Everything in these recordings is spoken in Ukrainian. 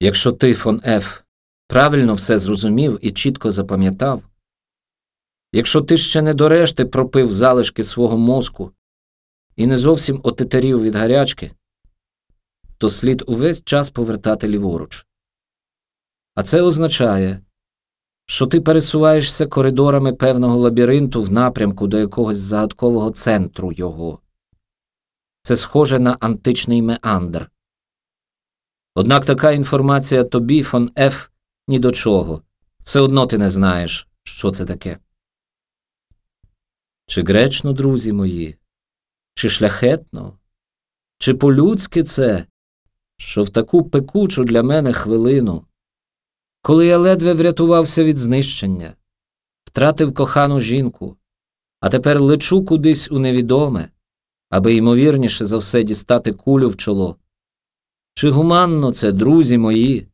Якщо ти, фон Ф, правильно все зрозумів і чітко запам'ятав, якщо ти ще не до решти пропив залишки свого мозку і не зовсім отетерів від гарячки, то слід увесь час повертати ліворуч. А це означає, що ти пересуваєшся коридорами певного лабіринту в напрямку до якогось загадкового центру його. Це схоже на античний меандр. Однак така інформація тобі, фон Ф, ні до чого. Все одно ти не знаєш, що це таке. Чи гречно, друзі мої, чи шляхетно, чи по-людськи це, що в таку пекучу для мене хвилину, коли я ледве врятувався від знищення, втратив кохану жінку, а тепер лечу кудись у невідоме, аби ймовірніше за все дістати кулю в чоло. Чи гуманно це, друзі мої?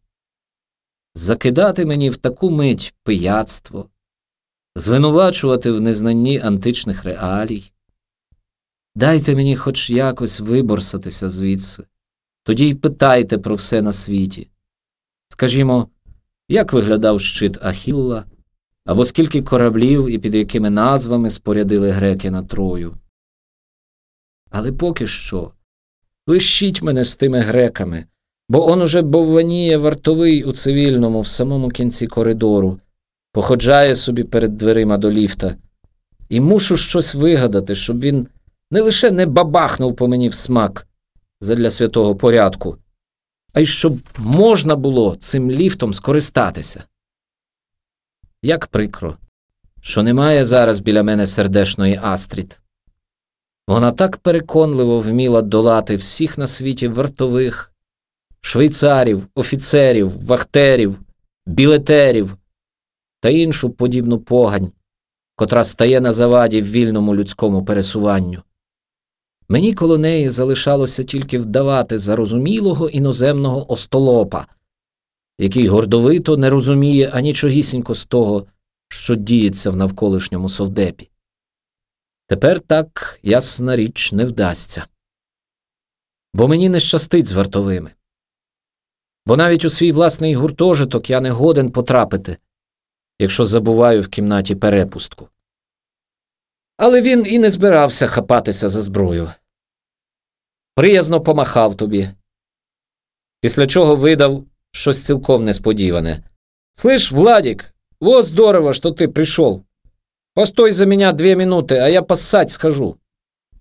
Закидати мені в таку мить пияцтво, звинувачувати в незнанні античних реалій? Дайте мені хоч якось виборсатися звідси, тоді й питайте про все на світі. Скажімо, як виглядав щит Ахілла, або скільки кораблів і під якими назвами спорядили греки на Трою. Але поки що лишіть мене з тими греками, бо он уже бовваніє вартовий у цивільному в самому кінці коридору, походжає собі перед дверима до ліфта, і мушу щось вигадати, щоб він не лише не бабахнув по мені в смак задля святого порядку, а й щоб можна було цим ліфтом скористатися. Як прикро, що немає зараз біля мене сердешної Астрід. Вона так переконливо вміла долати всіх на світі вартових, швейцарів, офіцерів, вахтерів, білетерів та іншу подібну погань, котра стає на заваді в вільному людському пересуванню. Мені коло неї залишалося тільки вдавати зарозумілого іноземного остолопа, який гордовито не розуміє анічогісінько з того, що діється в навколишньому совдепі. Тепер так, ясна річ, не вдасться. Бо мені не щастить з вартовими. Бо навіть у свій власний гуртожиток я не годен потрапити, якщо забуваю в кімнаті перепустку. Але він і не збирався хапатися за зброю. Приязно помахав тобі, після чого видав щось цілком несподіване. Слышь, Владик, вот здорово, что ты пришел. Постой за меня две минуты, а я поссать схожу.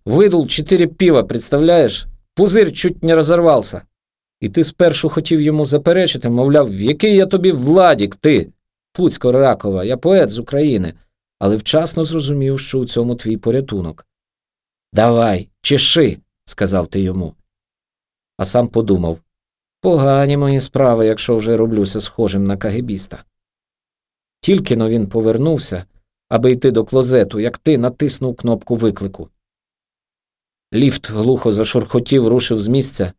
Видул четыре пива, представляєш? Пузир чуть не розорвався. І ти спершу хотів йому заперечити, мовляв, який я тобі Владік, ти, Пуцько Ракова, я поет з України, але вчасно зрозумів, що у цьому твій порятунок. Давай, чеши, сказав ти йому. А сам подумав погані мої справи, якщо вже роблюся схожим на кагебіста. Тільки но він повернувся, аби йти до клозету, як ти натиснув кнопку виклику. Ліфт глухо зашурхотів, рушив з місця,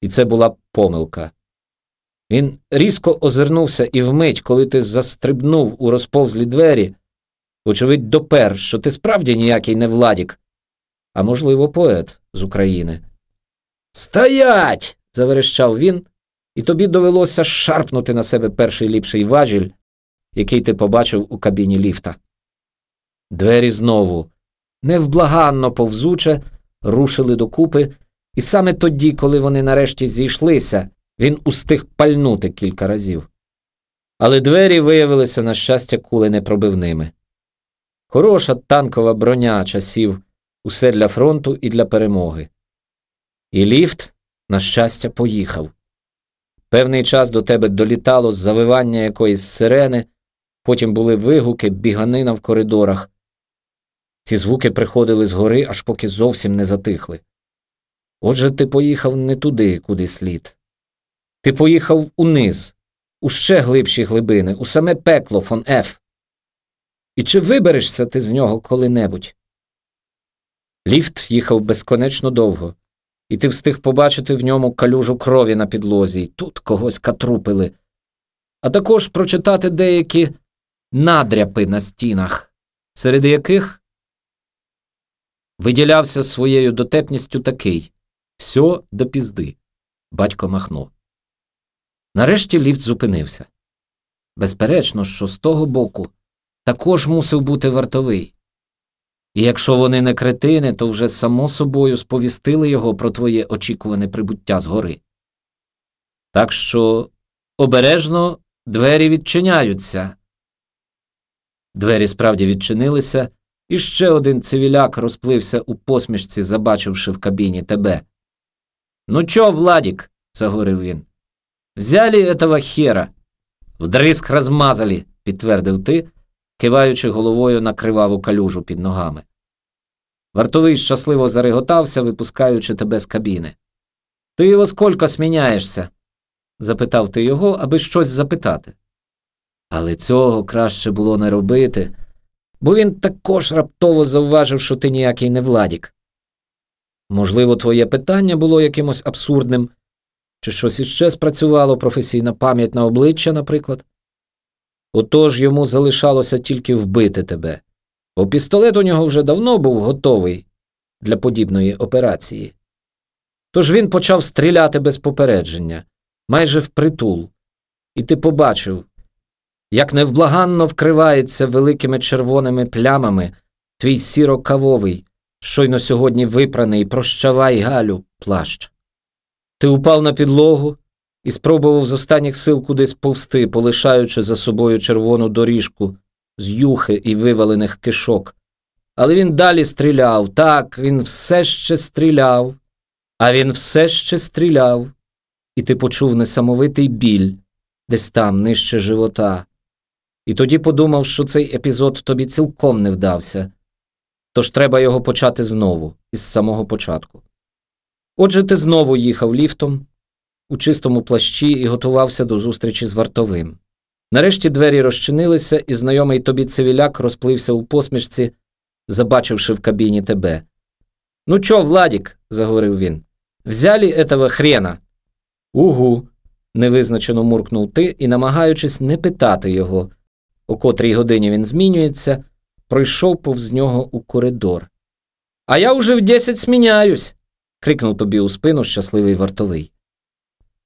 і це була помилка. Він різко озирнувся і вмить, коли ти застрибнув у розповзлі двері, очевидь, допер, що ти справді ніякий не Владік, а можливо, поет з України. Стоять! заверещав він, і тобі довелося шарпнути на себе перший ліпший важіль, який ти побачив у кабіні ліфта. Двері знову, невблаганно повзуче, рушили докупи, і саме тоді, коли вони нарешті зійшлися, він устиг пальнути кілька разів. Але двері виявилися, на щастя, кули непробивними. Хороша танкова броня часів усе для фронту і для перемоги. І ліфт, на щастя, поїхав. Певний час до тебе долітало завивання якоїсь сирени, потім були вигуки, біганина в коридорах. Ці звуки приходили згори, аж поки зовсім не затихли. Отже, ти поїхав не туди, куди слід. Ти поїхав униз, у ще глибші глибини, у саме пекло фон Еф. І чи виберешся ти з нього коли-небудь? Ліфт їхав безконечно довго, і ти встиг побачити в ньому калюжу крові на підлозі, і тут когось катрупили, а також прочитати деякі надряпи на стінах, серед яких виділявся своєю дотепністю такий Все до пізди. Батько махнув. Нарешті ліфт зупинився. Безперечно, що з того боку також мусив бути вартовий. І якщо вони не кретини, то вже само собою сповістили його про твоє очікуване прибуття згори. Так що обережно двері відчиняються. Двері справді відчинилися, і ще один цивіляк розплився у посмішці, забачивши в кабіні тебе. Ну чо, Владік, заговорив він. Взяли этого хера, вдриск розмазали, підтвердив ти, киваючи головою на криваву калюжу під ногами. Вартовий щасливо зареготався, випускаючи тебе з кабіни. Ти його сколько сміняєшся? запитав ти його, аби щось запитати. Але цього краще було не робити, бо він також раптово завважив, що ти ніякий не владік. Можливо, твоє питання було якимось абсурдним, чи щось іще спрацювало професійна пам'ять на обличчя, наприклад. Отож йому залишалося тільки вбити тебе, бо пістолет у нього вже давно був готовий для подібної операції. Тож він почав стріляти без попередження, майже впритул, і ти побачив, як невблаганно вкривається великими червоними плямами твій сіро-кавовий, щойно сьогодні випраний прощавай Галю плащ. Ти упав на підлогу і спробував з останніх сил кудись повсти, полишаючи за собою червону доріжку з юхи і вивалених кишок. Але він далі стріляв, так, він все ще стріляв, а він все ще стріляв, і ти почув несамовитий біль десь там, нижче живота. І тоді подумав, що цей епізод тобі цілком не вдався, тож треба його почати знову, із самого початку. Отже, ти знову їхав ліфтом у чистому плащі і готувався до зустрічі з вартовим. Нарешті двері розчинилися, і знайомий тобі цивіляк розплився у посмішці, забачивши в кабіні тебе. Ну чо, Владік, заговорив він, взяли этого хрена? Угу, невизначено муркнув ти і, намагаючись не питати його, о котрій годині він змінюється, пройшов повз нього у коридор. А я уже в десять сміняюсь. крикнув тобі у спину щасливий вартовий.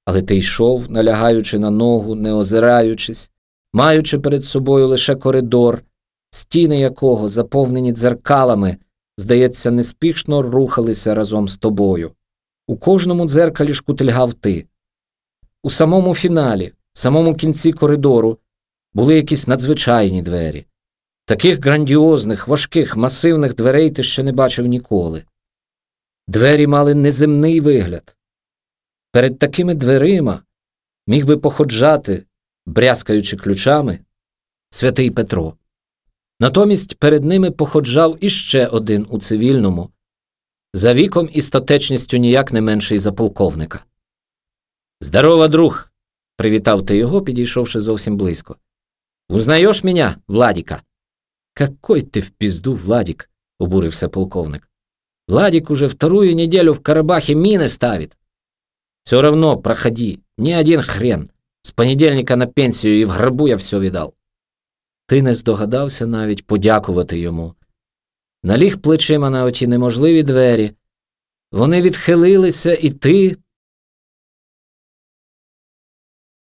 Але ти йшов, налягаючи на ногу, не озираючись, маючи перед собою лише коридор, стіни якого, заповнені дзеркалами, здається, неспішно рухалися разом з тобою. У кожному дзеркалі шкутильгав ти. У самому фіналі, самому кінці коридору, були якісь надзвичайні двері. Таких грандіозних, важких, масивних дверей ти ще не бачив ніколи. Двері мали неземний вигляд. Перед такими дверима міг би походжати, брязкаючи ключами, святий Петро. Натомість перед ними походжав іще один у цивільному, за віком і статечністю ніяк не менший за полковника. Здорова, друг. привітав ти його, підійшовши зовсім близько. Узнаєш меня, Владіка? Какой ти в пізду, Владик, обурився полковник. Владик уже вторую неделю в Карабахе мины ставит. Все равно проходи, ни один хрен. З понедельника на пенсію і в гробу я все віддав. Ти не здогадався навіть подякувати йому. Наліг плечима на оті неможливі двері. Вони відхилилися, і ти,